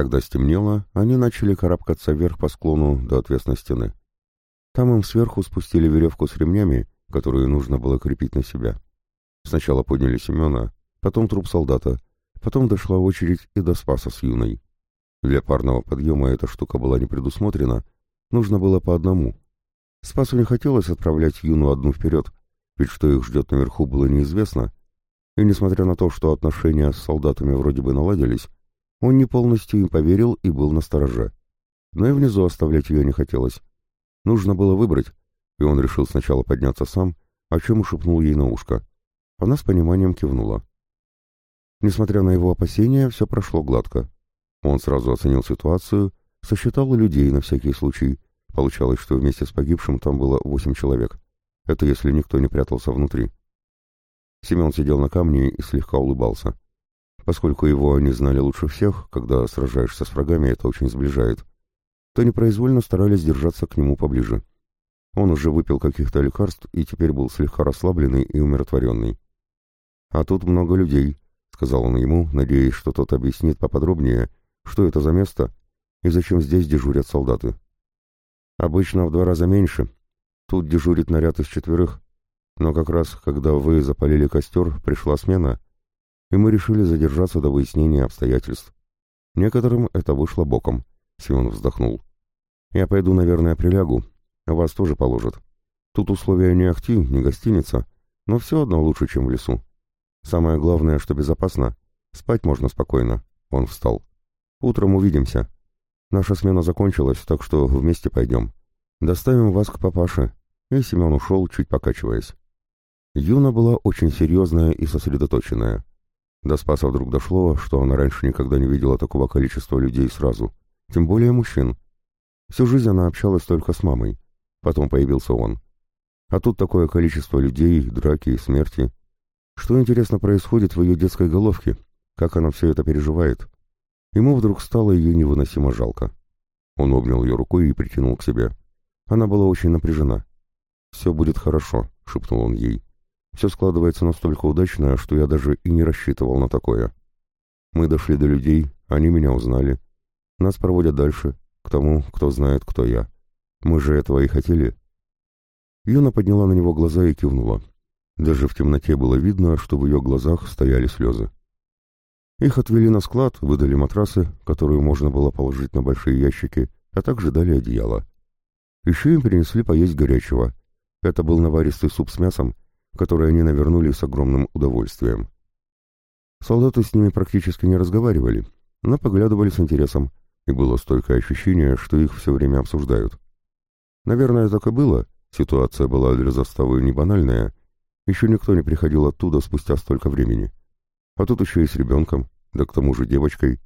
Когда стемнело, они начали карабкаться вверх по склону до отвесной стены. Там им сверху спустили веревку с ремнями, которые нужно было крепить на себя. Сначала подняли Семена, потом труп солдата, потом дошла очередь и до Спаса с Юной. Для парного подъема эта штука была не предусмотрена, нужно было по одному. Спасу не хотелось отправлять Юну одну вперед, ведь что их ждет наверху было неизвестно, и несмотря на то, что отношения с солдатами вроде бы наладились, он не полностью им поверил и был на стороже. Но и внизу оставлять ее не хотелось. Нужно было выбрать, и он решил сначала подняться сам, о чем и шепнул ей на ушко. Она с пониманием кивнула. Несмотря на его опасения, все прошло гладко. Он сразу оценил ситуацию, сосчитал людей на всякий случай. Получалось, что вместе с погибшим там было восемь человек. Это если никто не прятался внутри. Семен сидел на камне и слегка улыбался. Поскольку его они знали лучше всех, когда сражаешься с врагами, это очень сближает, то непроизвольно старались держаться к нему поближе. Он уже выпил каких-то лекарств и теперь был слегка расслабленный и умиротворенный. «А тут много людей», — сказал он ему, надеясь, что тот объяснит поподробнее, что это за место и зачем здесь дежурят солдаты. «Обычно в два раза меньше. Тут дежурит наряд из четверых. Но как раз, когда вы запалили костер, пришла смена, и мы решили задержаться до выяснения обстоятельств. Некоторым это вышло боком», — Семен вздохнул. «Я пойду, наверное, прилягу. Вас тоже положат. Тут условия не ахти, не гостиница, но все одно лучше, чем в лесу. Самое главное, что безопасно. Спать можно спокойно». Он встал. Утром увидимся. Наша смена закончилась, так что вместе пойдем. Доставим вас к папаше». И Семен ушел, чуть покачиваясь. Юна была очень серьезная и сосредоточенная. До Спаса вдруг дошло, что она раньше никогда не видела такого количества людей сразу, тем более мужчин. Всю жизнь она общалась только с мамой. Потом появился он. А тут такое количество людей, драки, смерти. Что, интересно, происходит в ее детской головке? Как она все это переживает? Ему вдруг стало ее невыносимо жалко. Он обнял ее рукой и притянул к себе. Она была очень напряжена. «Все будет хорошо», — шепнул он ей. «Все складывается настолько удачно, что я даже и не рассчитывал на такое. Мы дошли до людей, они меня узнали. Нас проводят дальше, к тому, кто знает, кто я. Мы же этого и хотели». Юна подняла на него глаза и кивнула. Даже в темноте было видно, что в ее глазах стояли слезы. Их отвели на склад, выдали матрасы, которые можно было положить на большие ящики, а также дали одеяло. Еще им принесли поесть горячего. Это был наваристый суп с мясом, который они навернули с огромным удовольствием. Солдаты с ними практически не разговаривали, но поглядывали с интересом, и было стойкое ощущение, что их все время обсуждают. Наверное, так и было, ситуация была для заставы не банальная, еще никто не приходил оттуда спустя столько времени. А тут еще и с ребенком, да к тому же девочкой.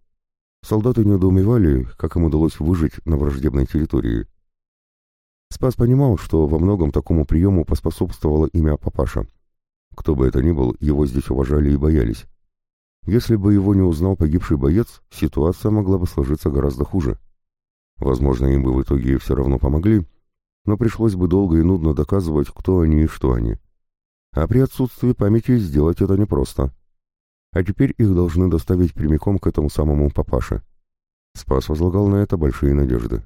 Солдаты недоумевали, как им удалось выжить на враждебной территории. Спас понимал, что во многом такому приему поспособствовало имя папаша. Кто бы это ни был, его здесь уважали и боялись. Если бы его не узнал погибший боец, ситуация могла бы сложиться гораздо хуже. Возможно, им бы в итоге все равно помогли, но пришлось бы долго и нудно доказывать, кто они и что они. А при отсутствии памяти сделать это непросто а теперь их должны доставить прямиком к этому самому папаше. Спас возлагал на это большие надежды.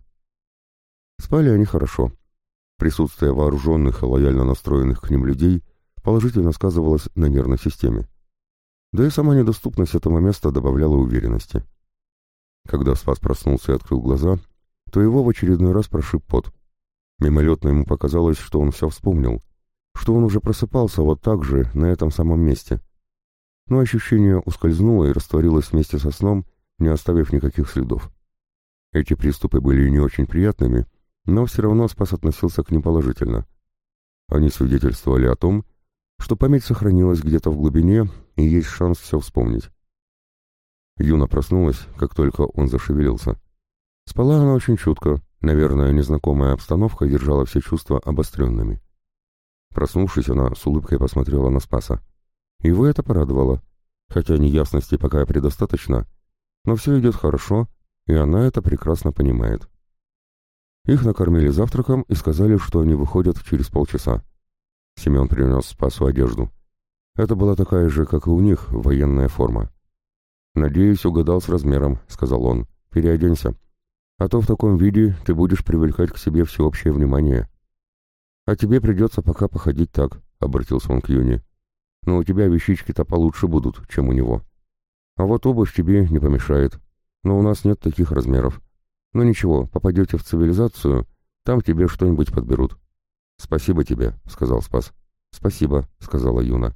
Спали они хорошо. Присутствие вооруженных и лояльно настроенных к ним людей положительно сказывалось на нервной системе. Да и сама недоступность этого места добавляла уверенности. Когда Спас проснулся и открыл глаза, то его в очередной раз прошиб пот. Мимолетно ему показалось, что он все вспомнил, что он уже просыпался вот так же, на этом самом месте но ощущение ускользнуло и растворилось вместе со сном, не оставив никаких следов. Эти приступы были не очень приятными, но все равно Спас относился к ним положительно. Они свидетельствовали о том, что память сохранилась где-то в глубине и есть шанс все вспомнить. Юна проснулась, как только он зашевелился. Спала она очень чутко, наверное, незнакомая обстановка держала все чувства обостренными. Проснувшись, она с улыбкой посмотрела на Спаса. Его это порадовало. Хотя неясности пока предостаточно, но все идет хорошо, и она это прекрасно понимает. Их накормили завтраком и сказали, что они выходят через полчаса. Семен принес Спасу одежду. Это была такая же, как и у них, военная форма. «Надеюсь, угадал с размером», — сказал он. переоденься. А то в таком виде ты будешь привлекать к себе всеобщее внимание. А тебе придется пока походить так, — обратился он к Юне. Но у тебя вещички-то получше будут, чем у него. А вот обувь тебе не помешает. Но у нас нет таких размеров. Но ничего, попадете в цивилизацию, там тебе что-нибудь подберут. Спасибо тебе, — сказал Спас. Спасибо, — сказала Юна.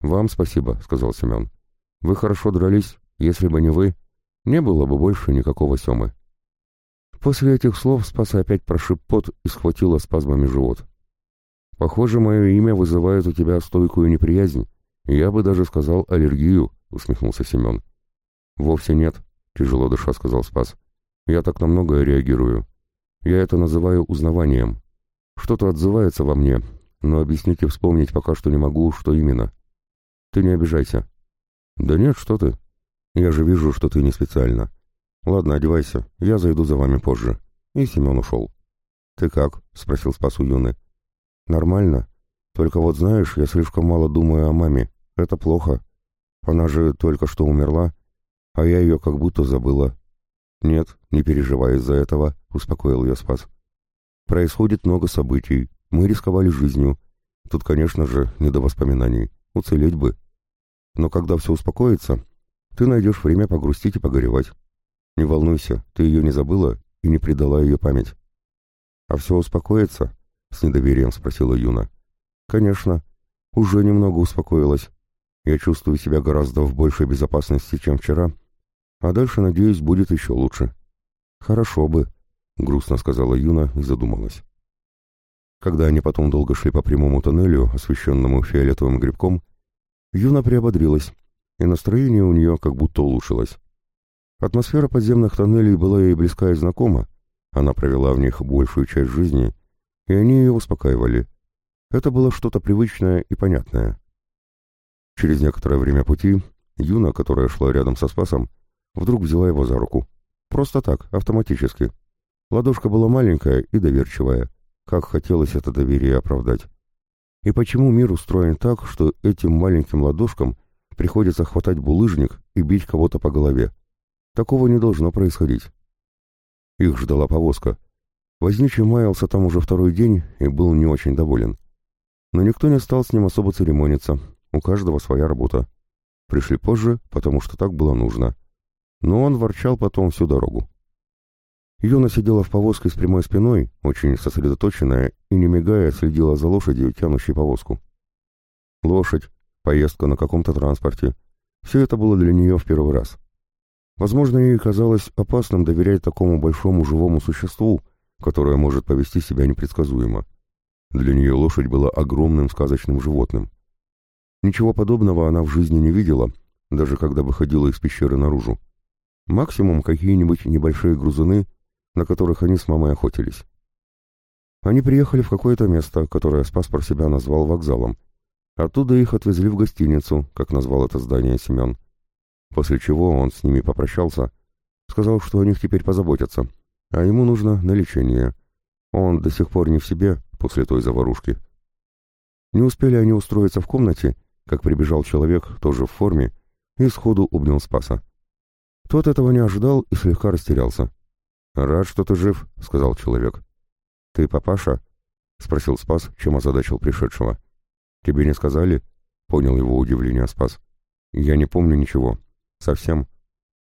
Вам спасибо, — сказал Семен. Вы хорошо дрались, если бы не вы, не было бы больше никакого Семы. После этих слов Спас опять прошиб пот и схватила спазмами живот. «Похоже, мое имя вызывает у тебя стойкую неприязнь. Я бы даже сказал аллергию», — усмехнулся Семен. «Вовсе нет», — тяжело дыша сказал Спас. «Я так на многое реагирую. Я это называю узнаванием. Что-то отзывается во мне, но объяснить и вспомнить пока что не могу, что именно. Ты не обижайся». «Да нет, что ты. Я же вижу, что ты не специально. Ладно, одевайся, я зайду за вами позже». И Семен ушел. «Ты как?» — спросил Спас у Юны. Нормально. Только вот знаешь, я слишком мало думаю о маме. Это плохо. Она же только что умерла, а я ее как будто забыла. Нет, не переживай из-за этого, успокоил ее Спас. Происходит много событий. Мы рисковали жизнью. Тут, конечно же, не до воспоминаний. Уцелеть бы. Но когда все успокоится, ты найдешь время погрустить и погоревать. Не волнуйся, ты ее не забыла и не предала ее память. А все успокоится, — с недоверием спросила Юна. «Конечно. Уже немного успокоилась. Я чувствую себя гораздо в большей безопасности, чем вчера. А дальше, надеюсь, будет еще лучше». «Хорошо бы», — грустно сказала Юна и задумалась. Когда они потом долго шли по прямому тоннелю, освещенному фиолетовым грибком, Юна приободрилась, и настроение у нее как будто улучшилось. Атмосфера подземных тоннелей была ей близка и знакома, она провела в них большую часть жизни и они ее успокаивали. Это было что-то привычное и понятное. Через некоторое время пути Юна, которая шла рядом со Спасом, вдруг взяла его за руку. Просто так, автоматически. Ладошка была маленькая и доверчивая. Как хотелось это доверие оправдать. И почему мир устроен так, что этим маленьким ладошкам приходится хватать булыжник и бить кого-то по голове? Такого не должно происходить. Их ждала повозка — Возничий маялся там уже второй день и был не очень доволен. Но никто не стал с ним особо церемониться, у каждого своя работа. Пришли позже, потому что так было нужно. Но он ворчал потом всю дорогу. Юна сидела в повозке с прямой спиной, очень сосредоточенная, и, не мигая, следила за лошадью, тянущей повозку. Лошадь, поездка на каком-то транспорте — все это было для нее в первый раз. Возможно, ей казалось опасным доверять такому большому живому существу, которая может повести себя непредсказуемо. Для нее лошадь была огромным сказочным животным. Ничего подобного она в жизни не видела, даже когда выходила из пещеры наружу. Максимум какие-нибудь небольшие грузуны, на которых они с мамой охотились. Они приехали в какое-то место, которое Спас про себя назвал вокзалом. Оттуда их отвезли в гостиницу, как назвал это здание Семен. После чего он с ними попрощался, сказал, что о них теперь позаботятся, а ему нужно на лечение. Он до сих пор не в себе после той заварушки. Не успели они устроиться в комнате, как прибежал человек, тоже в форме, и сходу обнял Спаса. Тот этого не ожидал и слегка растерялся. «Рад, что ты жив», — сказал человек. «Ты папаша?» — спросил Спас, чем озадачил пришедшего. «Тебе не сказали?» — понял его удивление Спас. «Я не помню ничего. Совсем.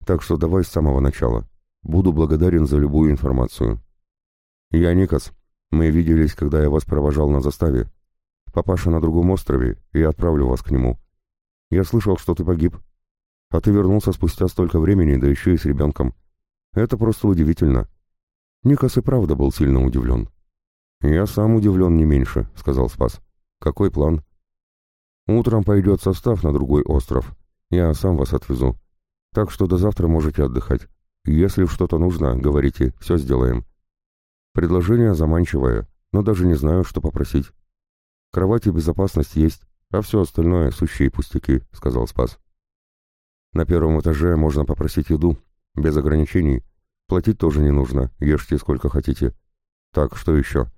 Так что давай с самого начала. Буду благодарен за любую информацию. Я Никас. Мы виделись, когда я вас провожал на заставе. Папаша на другом острове, и я отправлю вас к нему. Я слышал, что ты погиб. А ты вернулся спустя столько времени, да еще и с ребенком. Это просто удивительно. Никас и правда был сильно удивлен. «Я сам удивлен не меньше», — сказал Спас. «Какой план?» «Утром пойдет состав на другой остров. Я сам вас отвезу. Так что до завтра можете отдыхать. Если что-то нужно, говорите, все сделаем. Предложение заманчивое, но даже не знаю, что попросить. Кровать и безопасность есть, а все остальное — сущие пустяки», — сказал Спас. «На первом этаже можно попросить еду, без ограничений. Платить тоже не нужно, ешьте сколько хотите. Так, что еще?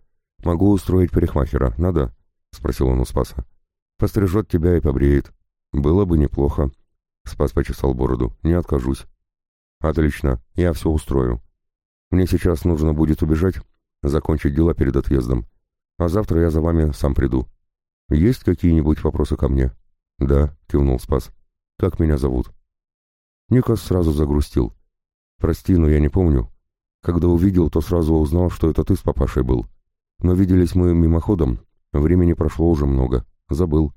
Могу устроить парикмахера, надо?» — спросил он у Спаса. «Пострижет тебя и побреет. Было бы неплохо». Спас почесал бороду. «Не откажусь. Отлично, я все устрою. Мне сейчас нужно будет убежать, закончить дела перед отъездом. А завтра я за вами сам приду. Есть какие-нибудь вопросы ко мне? Да, кивнул Спас. Как меня зовут? Никос сразу загрустил. Прости, но я не помню. Когда увидел, то сразу узнал, что это ты с папашей был. Но виделись мы мимоходом, времени прошло уже много, забыл.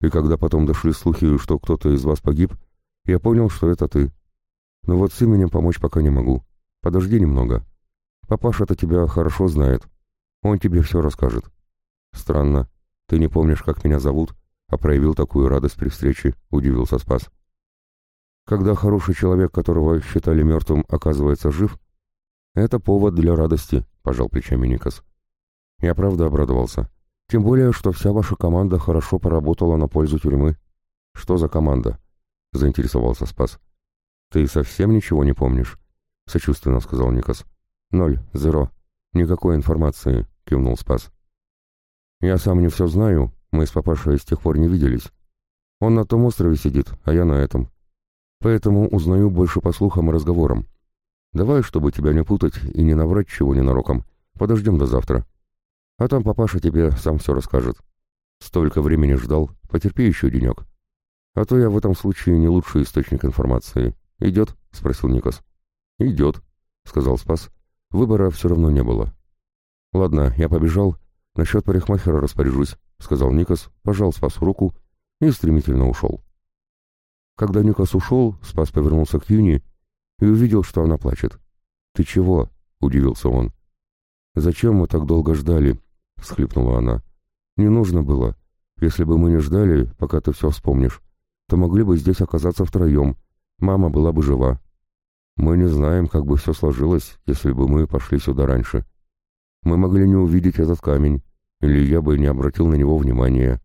И когда потом дошли слухи, что кто-то из вас погиб, я понял, что это ты. Но вот с именем помочь пока не могу. Подожди немного. Папаша-то тебя хорошо знает. Он тебе все расскажет. Странно. Ты не помнишь, как меня зовут, а проявил такую радость при встрече, удивился Спас. Когда хороший человек, которого считали мертвым, оказывается жив, это повод для радости, пожал плечами Никас. Я правда обрадовался. Тем более, что вся ваша команда хорошо поработала на пользу тюрьмы. Что за команда? Заинтересовался Спас. Ты совсем ничего не помнишь? Сочувственно сказал Никас. Ноль, зеро. Никакой информации, кивнул Спас. Я сам не все знаю, мы с папашей с тех пор не виделись. Он на том острове сидит, а я на этом. Поэтому узнаю больше по слухам и разговорам. Давай, чтобы тебя не путать и не наврать чего ненароком, подождем до завтра. А там папаша тебе сам все расскажет. Столько времени ждал, потерпи еще денек. А то я в этом случае не лучший источник информации. Идет? — спросил Никос. Идет, — сказал Спас. Выбора все равно не было. Ладно, я побежал. Насчет парикмахера распоряжусь, — сказал Никос, пожал Спасу руку и стремительно ушел. Когда Никос ушел, Спас повернулся к Юни и увидел, что она плачет. «Ты чего?» — удивился он. «Зачем мы так долго ждали?» — всхлипнула она. «Не нужно было. Если бы мы не ждали, пока ты все вспомнишь, то могли бы здесь оказаться втроем. Мама была бы жива. Мы не знаем, как бы все сложилось, если бы мы пошли сюда раньше. Мы могли не увидеть этот камень, или я бы не обратил на него внимания.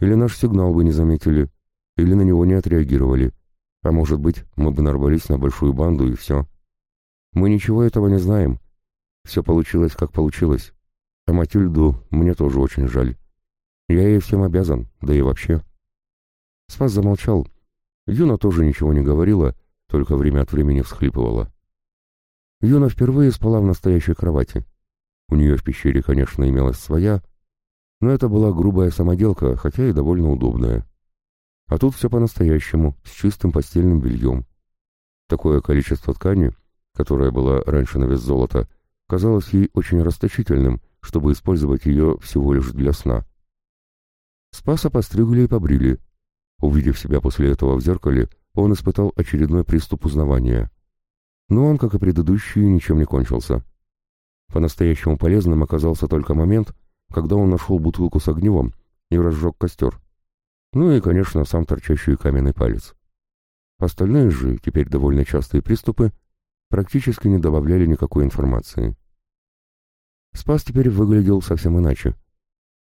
Или наш сигнал бы не заметили, или на него не отреагировали. А может быть, мы бы нарвались на большую банду и все. Мы ничего этого не знаем. Все получилось, как получилось. А Матильду мне тоже очень жаль. Я ей всем обязан, да и вообще. Спас замолчал. Юна тоже ничего не говорила, только время от времени всхлипывала. Юна впервые спала в настоящей кровати. У нее в пещере, конечно, имелась своя, но это была грубая самоделка, хотя и довольно удобная. А тут все по-настоящему, с чистым постельным бельем. Такое количество ткани, которое было раньше на вес золота, казалось ей очень расточительным, чтобы использовать ее всего лишь для сна. Спаса постригли и побрили. Увидев себя после этого в зеркале, он испытал очередной приступ узнавания. Но он, как и предыдущие, ничем не кончился. По-настоящему полезным оказался только момент, когда он нашел бутылку с огневом и разжег костер. Ну и, конечно, сам торчащий каменный палец. Остальные же, теперь довольно частые приступы, практически не добавляли никакой информации. Спас теперь выглядел совсем иначе.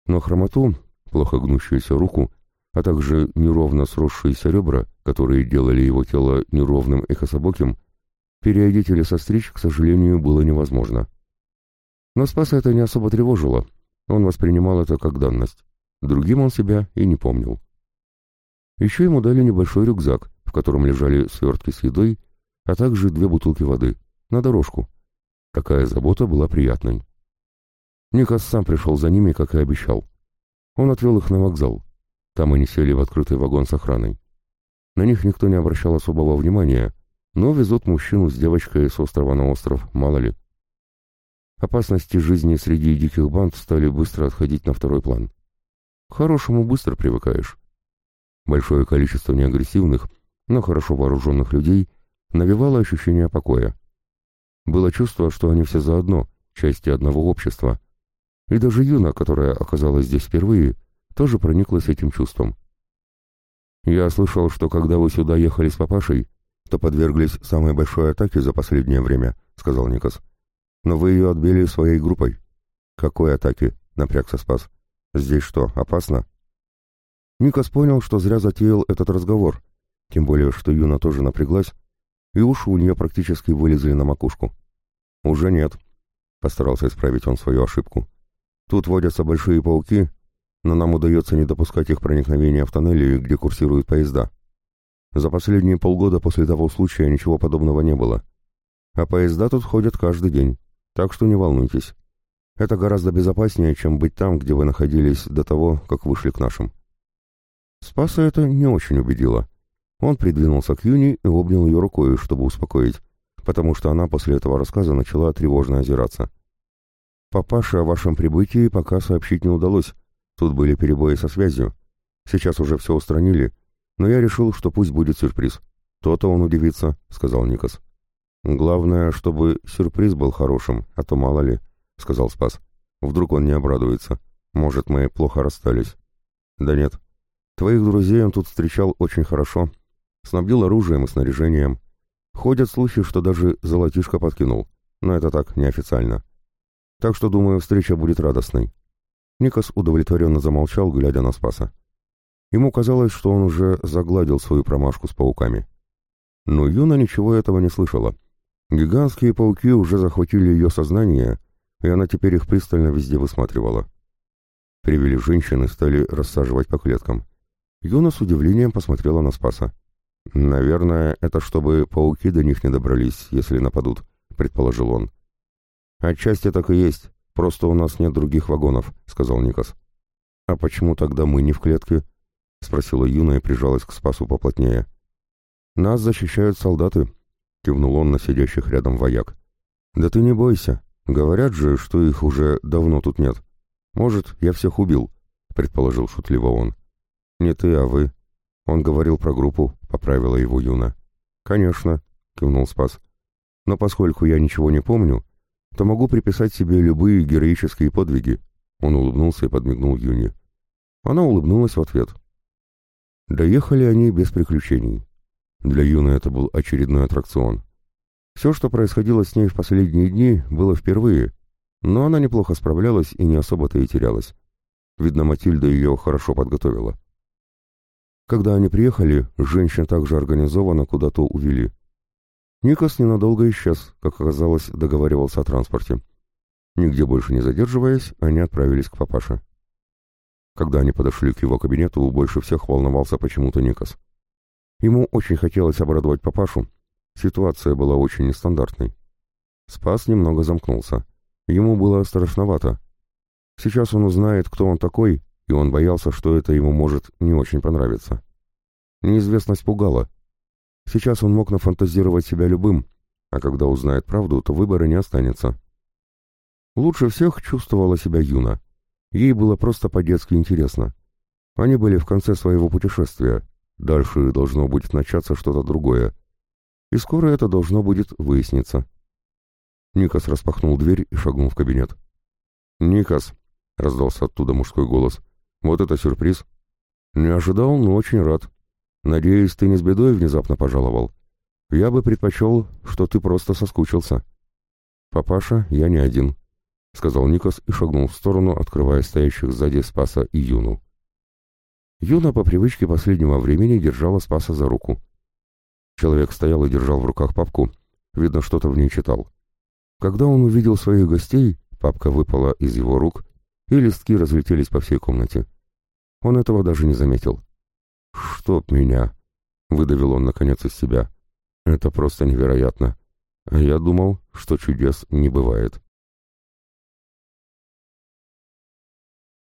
Но хромоту, плохо гнущуюся руку, а также неровно сросшиеся ребра, которые делали его тело неровным и кособоким, переодеть или состричь, к сожалению, было невозможно. Но Спаса это не особо тревожило, он воспринимал это как данность. Другим он себя и не помнил. Еще ему дали небольшой рюкзак, в котором лежали свертки с едой а также две бутылки воды, на дорожку. Такая забота была приятной. Никас сам пришел за ними, как и обещал. Он отвел их на вокзал. Там они сели в открытый вагон с охраной. На них никто не обращал особого внимания, но везут мужчину с девочкой с острова на остров, мало ли. Опасности жизни среди диких банд стали быстро отходить на второй план. К хорошему быстро привыкаешь. Большое количество неагрессивных, но хорошо вооруженных людей — навевало ощущение покоя. Было чувство, что они все заодно, части одного общества. И даже Юна, которая оказалась здесь впервые, тоже прониклась этим чувством. «Я слышал, что когда вы сюда ехали с папашей, то подверглись самой большой атаке за последнее время», — сказал Никас. «Но вы ее отбили своей группой». «Какой атаки?» — напрягся Спас. «Здесь что, опасно?» Никас понял, что зря затеял этот разговор, тем более, что Юна тоже напряглась и уши у нее практически вылезли на макушку. «Уже нет», — постарался исправить он свою ошибку. «Тут водятся большие пауки, но нам удается не допускать их проникновения в тоннели, где курсируют поезда». За последние полгода после того случая ничего подобного не было. А поезда тут ходят каждый день, так что не волнуйтесь. Это гораздо безопаснее, чем быть там, где вы находились до того, как вышли к нашим. Спаса это не очень убедило. Он придвинулся к Юни и обнял ее рукой, чтобы успокоить, потому что она после этого рассказа начала тревожно озираться. «Папаше о вашем прибытии пока сообщить не удалось. Тут были перебои со связью. Сейчас уже все устранили, но я решил, что пусть будет сюрприз. То-то он удивится», — сказал Никас. «Главное, чтобы сюрприз был хорошим, а то мало ли», — сказал Спас. «Вдруг он не обрадуется. Может, мы плохо расстались». «Да нет. Твоих друзей он тут встречал очень хорошо. Снабдил оружием и снаряжением. Ходят слухи, что даже золотишко подкинул. Но это так, неофициально. Так что, думаю, встреча будет радостной». Никас удовлетворенно замолчал, глядя на Спаса. Ему казалось, что он уже загладил свою промашку с пауками. Но Юна ничего этого не слышала. Гигантские пауки уже захватили ее сознание, и она теперь их пристально везде высматривала. Привели женщины, стали рассаживать по клеткам. Юна с удивлением посмотрела на Спаса. «Наверное, это чтобы пауки до них не добрались, если нападут», — предположил он. «Отчасти так и есть, просто у нас нет других вагонов», — сказал Никас. «А почему тогда мы не в клетке?» — спросила Юна и прижалась к Спасу поплотнее. «Нас защищают солдаты», — кивнул он на сидящих рядом вояк. «Да ты не бойся. Говорят же, что их уже давно тут нет. Может, я всех убил», — предположил шутливо он. «Не ты, а вы». Он говорил про группу, — поправила его Юна. «Конечно», — кивнул Спас. «Но поскольку я ничего не помню, то могу приписать себе любые героические подвиги». Он улыбнулся и подмигнул Юне. Она улыбнулась в ответ. Доехали они без приключений. Для Юны это был очередной аттракцион. Все, что происходило с ней в последние дни, было впервые, но она неплохо справлялась и не особо-то и терялась. Видно, Матильда ее хорошо подготовила. Когда они приехали, женщин также организованно куда-то увели. Никос ненадолго исчез, как оказалось, договаривался о транспорте. Нигде больше не задерживаясь, они отправились к папаше. Когда они подошли к его кабинету, больше всех волновался почему-то Никос. Ему очень хотелось обрадовать папашу. Ситуация была очень нестандартной. Спас немного замкнулся. Ему было страшновато. Сейчас он узнает, кто он такой, и он боялся, что это ему может не очень понравиться. Неизвестность пугала. Сейчас он мог нафантазировать себя любым, а когда узнает правду, то выбора не останется. Лучше всех чувствовала себя Юна. Ей было просто по-детски интересно. Они были в конце своего путешествия, Дальше должно будет начаться что-то другое. И скоро это должно будет выясниться. Никас распахнул дверь и шагнул в кабинет. «Никас!» — раздался оттуда мужской голос. «Вот это сюрприз!» «Не ожидал, но очень рад. Надеюсь, ты не с бедой внезапно пожаловал. Я бы предпочел, что ты просто соскучился». «Папаша, я не один», — сказал Никас и шагнул в сторону, открывая стоящих сзади Спаса и Юну. Юна по привычке последнего времени держала Спаса за руку. Человек стоял и держал в руках папку, видно, что-то в ней читал. Когда он увидел своих гостей, папка выпала из его рук, и листки разлетелись по всей комнате. Он этого даже не заметил. «Чтоб меня!» — выдавил он наконец из себя. «Это просто невероятно. А я думал, что чудес не бывает».